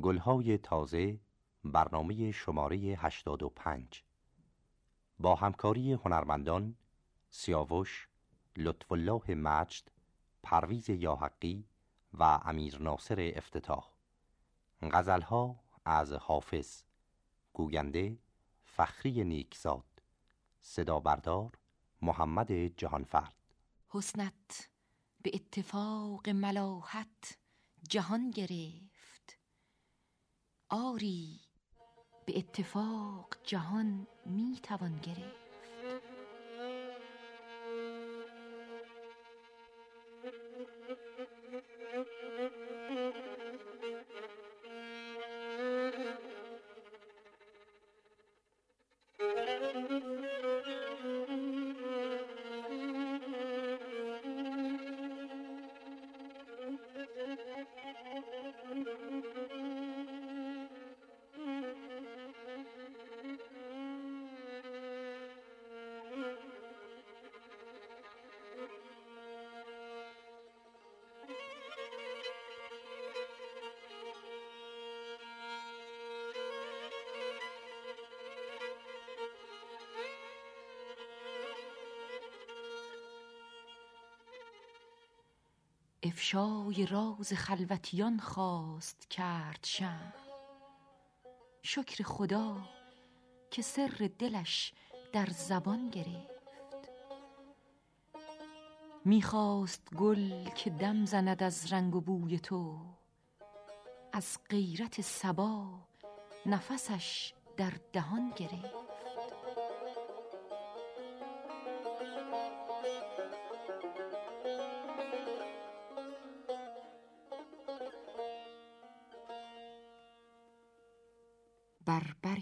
گلهای تازه برنامه شماره 85 با همکاری هنرمندان سیاوش، لطف الله مجد، پرویز یاحقی و امیر ناصر افتتاح. غزلها از حافظ. گوینده فخری نیکزاد. صدا بردار محمد جهانفرد. حسنت به اتفاق ملاحت جهان گرفت. آری به اتفاق جهان می توان گرفت. افشای راز خلوتیان خواست کرد شم شکر خدا که سر دلش در زبان گرفت. می‌خواست گل که دم زند از رنگ و بوی تو از غیرت سبا نفسش در دهان گرفت.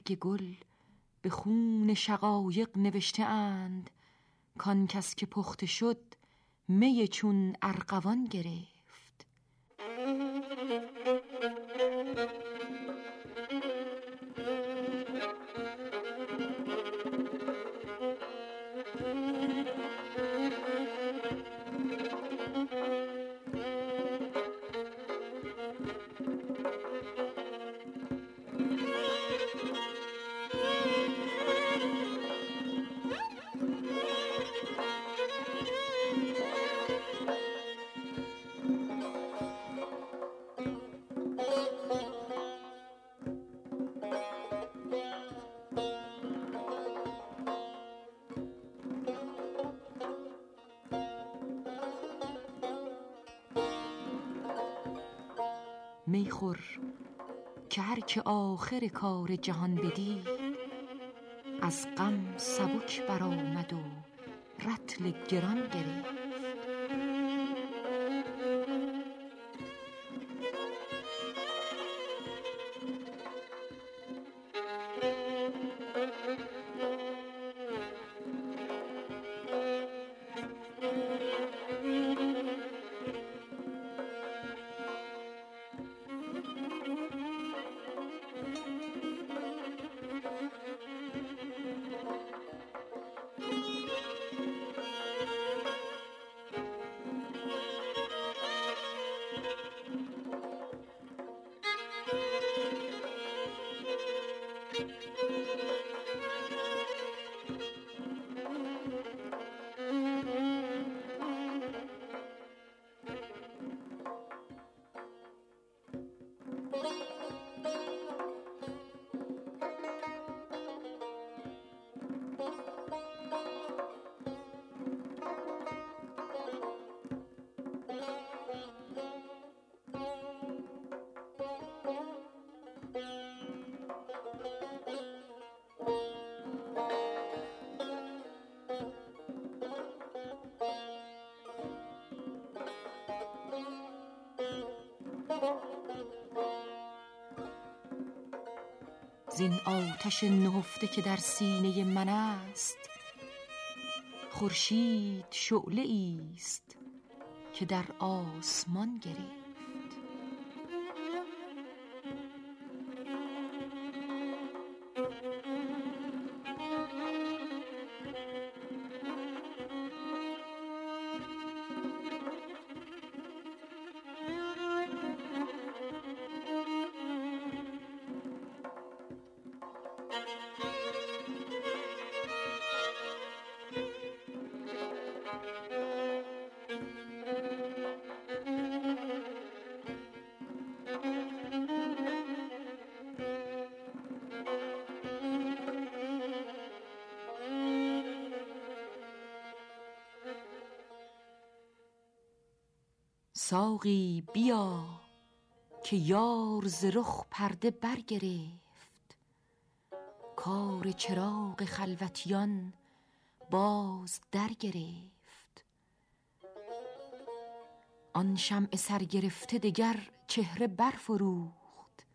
برگ گل به خون شقایق نوشته اند کان کس که پخته شد می چون ارغوان گرفت. میخور که هر که آخر کار جهان بدید از غم سبک برآمد و رطل گران گرفت زین آتش نهفته که در سینه من است. خورشید شعله است که در آسمان گرفت ساقی بیا که یار ز رخ پرده برگرفت. کار چراغ خلوتیان باز درگرفت. آن شمع سرگرفته دگر چهره برفروخت.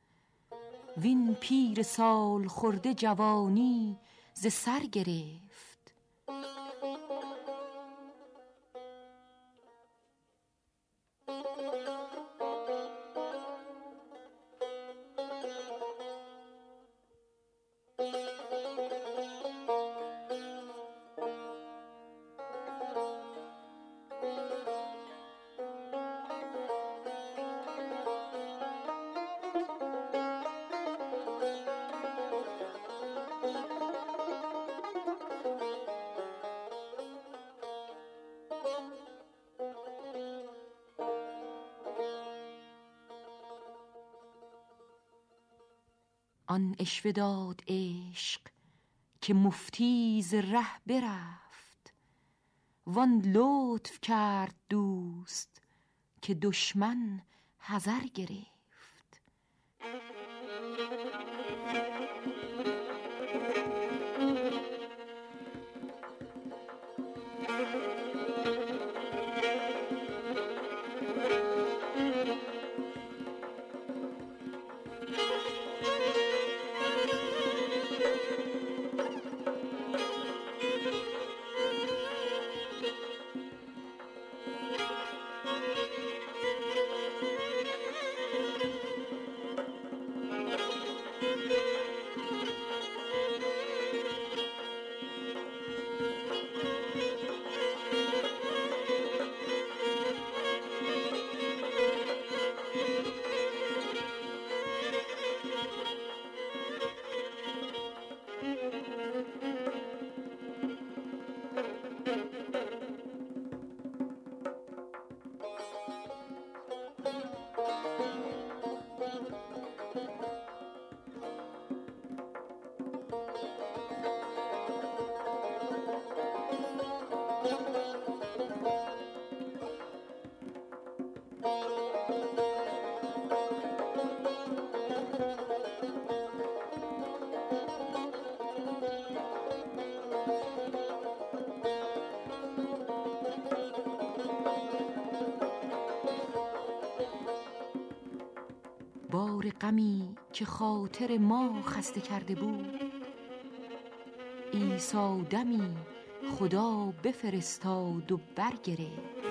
وین پیر سال خورده جوانی ز سر گرفت. آن اشوه داد عشق که مفتی ز ره برفت. وان لطف کرد دوست که دشمن حذر گرفت. بار غمی که خاطر ما خسته کرده بود. عیسی دمی خدا بفرستاد و برگرفت.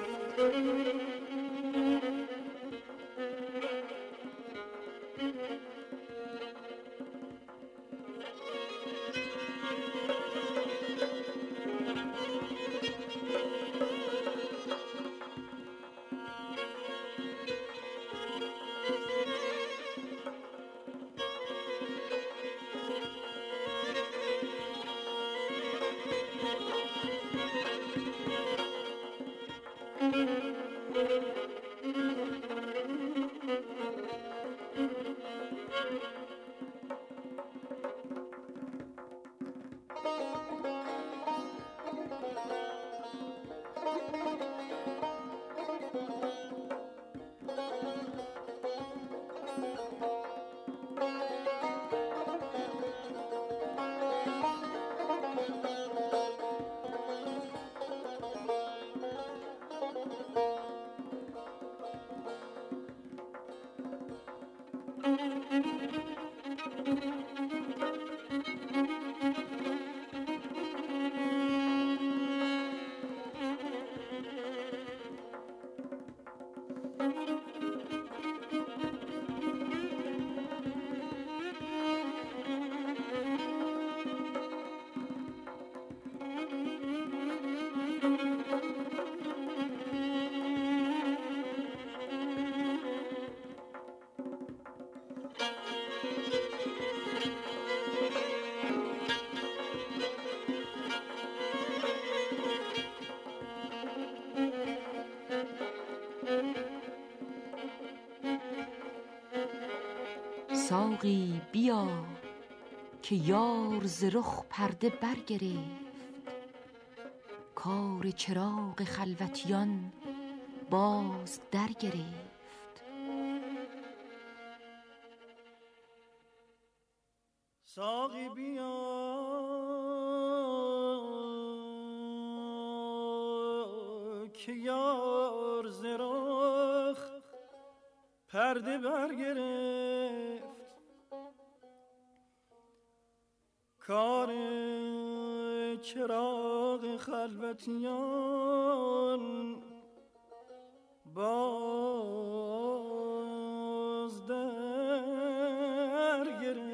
ساقی بیا که یار ز رخ پرده برگرفت. کار چراغ خلوتیان باز در گرفت ساقی بیا. که یار زراخ پرده برگرفت. کار چراغ خلوتیان باز در گرفت.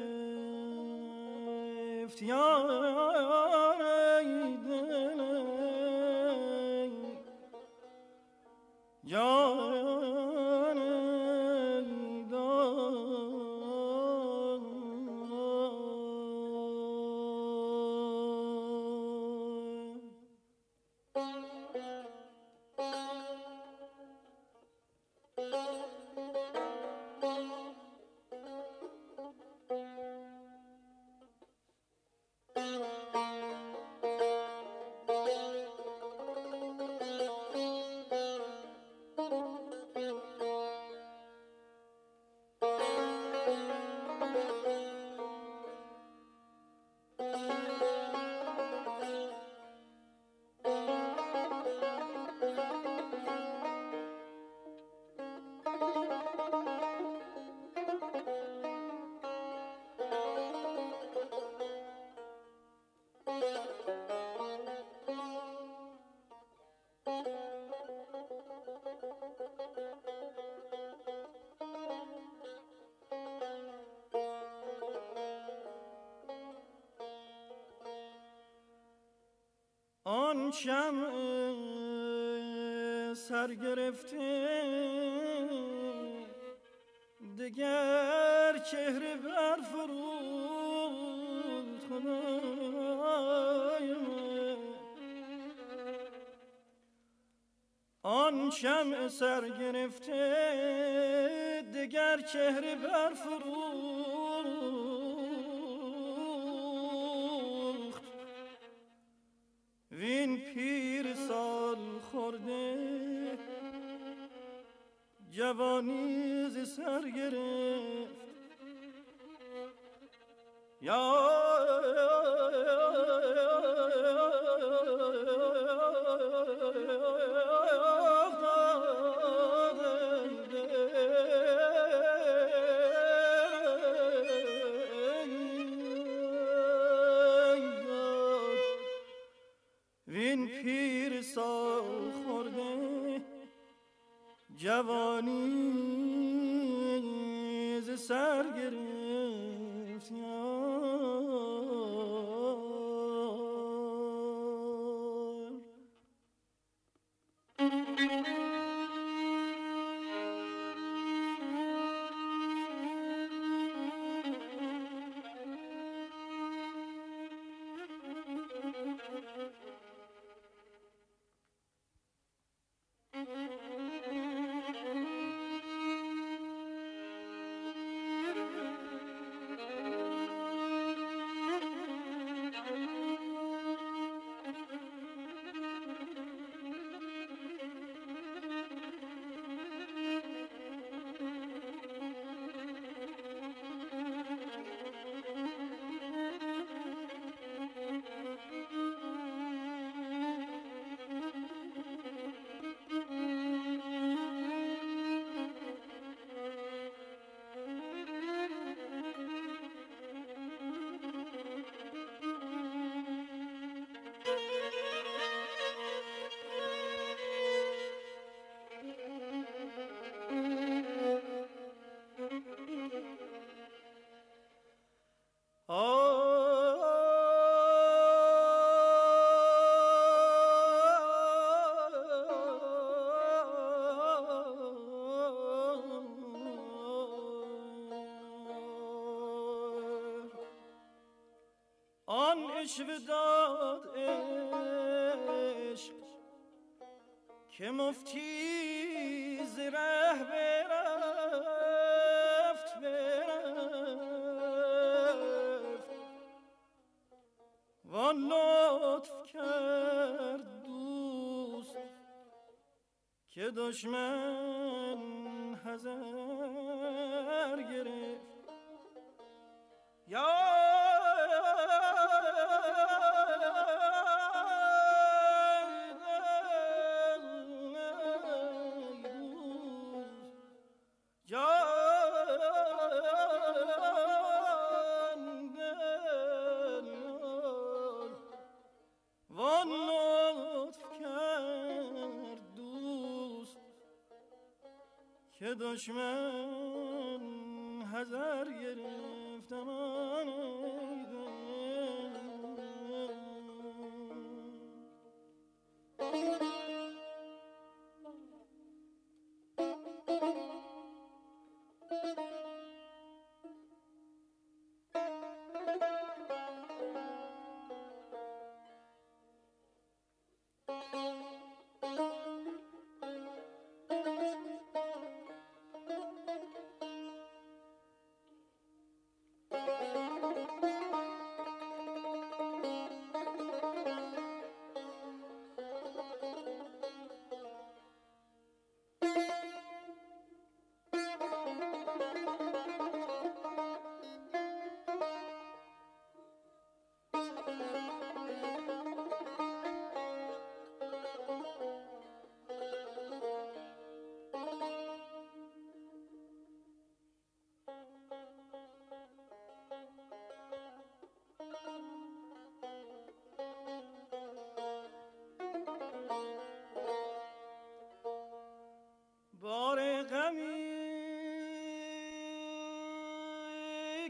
شمع سر گرفته. دگر چهره بر فرود خدای آن شمع سر گرفته دگر چهره بر فروخت یا Mm-hmm. عشق داد عشق که مفتی ز ره برفت برفت. وان لطف کرد دوست که دشمن دشمن هزار گرفتم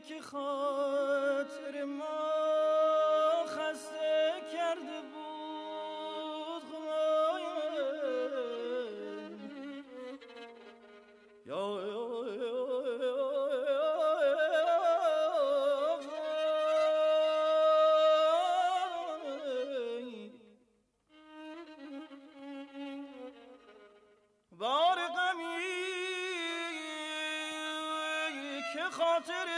که خاطر ما خسته کرده بود یا بار غمی که خاطر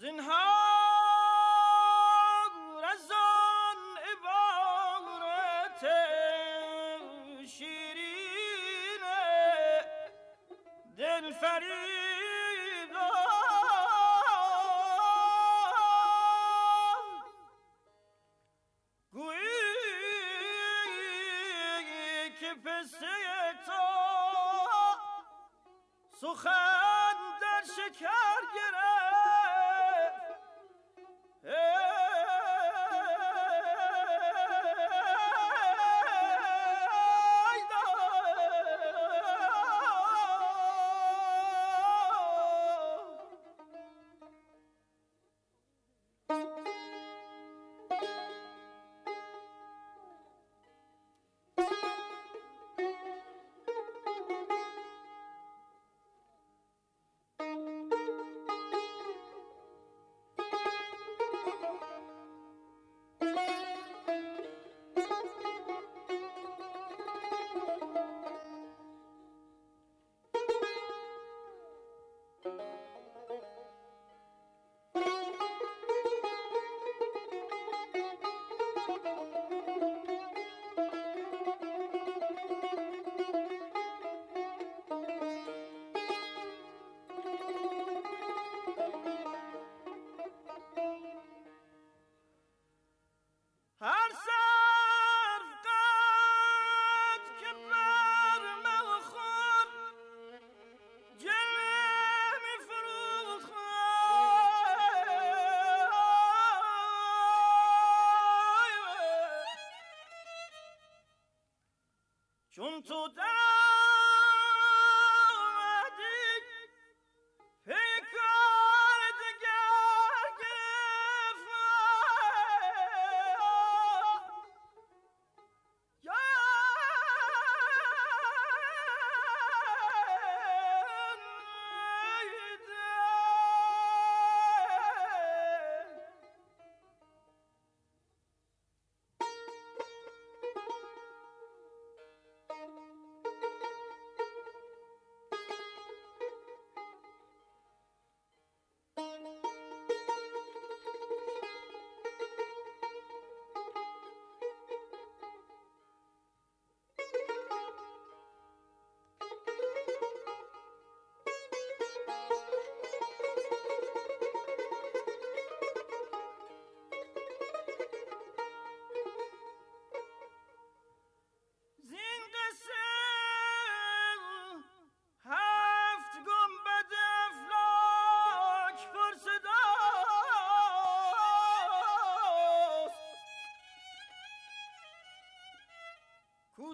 زنهار از آن عبارت شیرین دل سخن to die.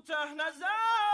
کوته نظر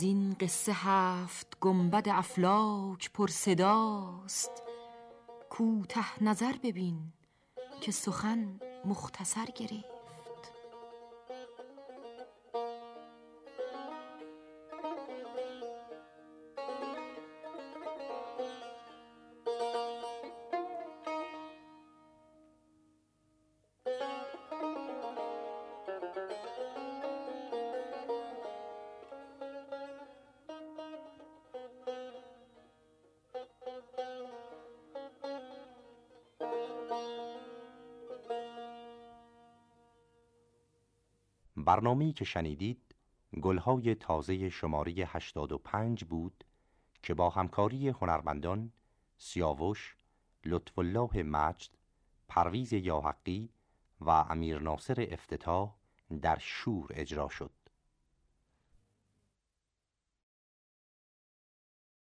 زین قصه هفت گنبد افلاک پر صداست. کوته نظر ببین که سخن مختصر گرفت برنامه‌ای که شنیدید گلهای تازه شماره 85 بود که با همکاری هنرمندان سیاوش، لطف الله مجد، پرویز یاحقی و امیر ناصر افتتاح در شور اجرا شد.